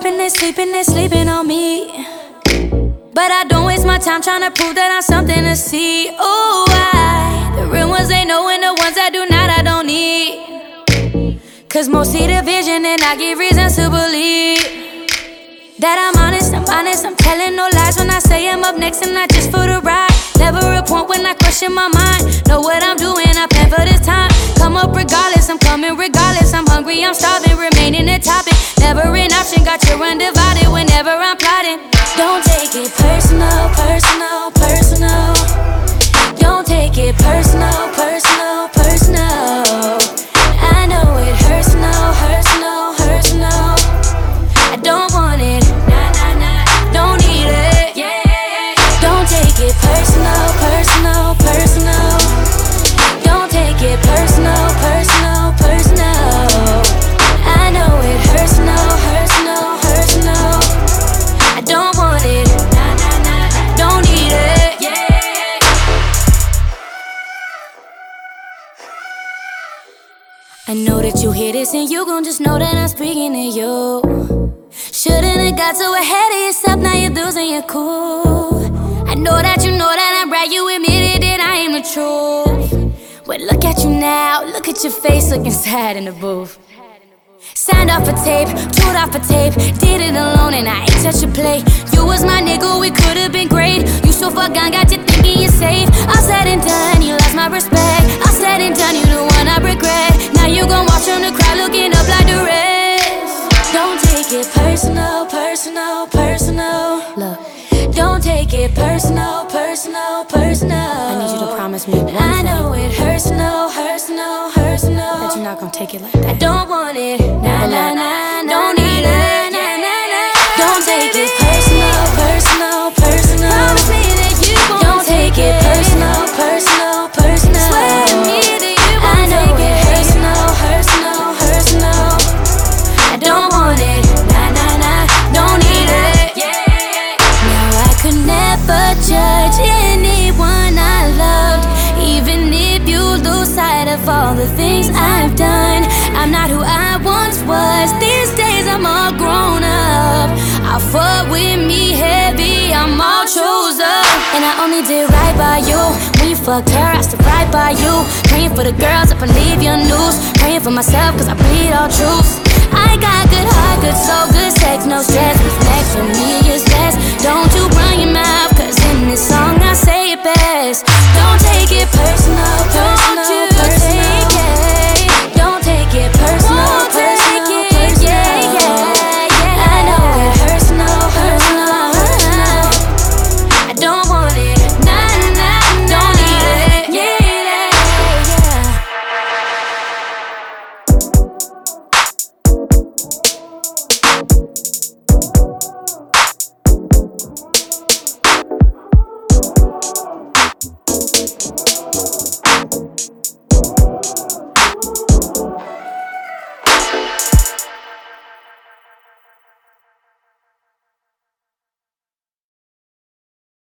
sleeping, they sleeping, they sleeping, on me. But I don't waste my time trying to prove that I'm something to see. Oh, I. The real ones they know, and the ones that do not, I don't need. Cause most see the vision, and I give reasons to believe. That I'm honest, I'm honest, I'm telling no lies when I say I'm up next and not just for the ride. Never a point when I question my mind. Know what I'm doing, I plan for this time. Come up regardless, I'm coming regardless. I'm hungry, I'm starving, remaining a topic. Never undivided whenever I'm plotting. Don't take it personal, personal, personal. Don't take it personal, personal, I know that you hear this and you gon' just know that I'm speaking to you. Shouldn't have got so ahead of yourself, now you're losing your cool. I know that you know that I'm right, you admitted that I am the truth. But look at you now, look at your face looking sad in the booth. Signed off a tape, told off a tape, did it alone and I ain't touch a play. You was my nigga, we could've been great. You so far gone, got you thinking you're safe. Now you gon' watch from the crowd looking up like the rest. Don't take it personal, personal, personal. Look. Don't take it personal, personal, personal. I need you to promise me one I know it hurts, no, hurts, no, hurts, no. That you're not gonna take it like that. I don't want it, nah, nah, nah, for all the things I've done. I'm not who I once was. These days I'm all grown up. I fought with me heavy, I'm all chosen. And I only did right by you. When you fucked her, I stood right by you. Praying for the girls that believe your news. Praying for myself, cause I bleed all truths. I got good heart, good soul, good sex, no stress. What's next for me is best. Don't you run your mouth, cause in this song I say it best. Don't take it personal, personal. Bye.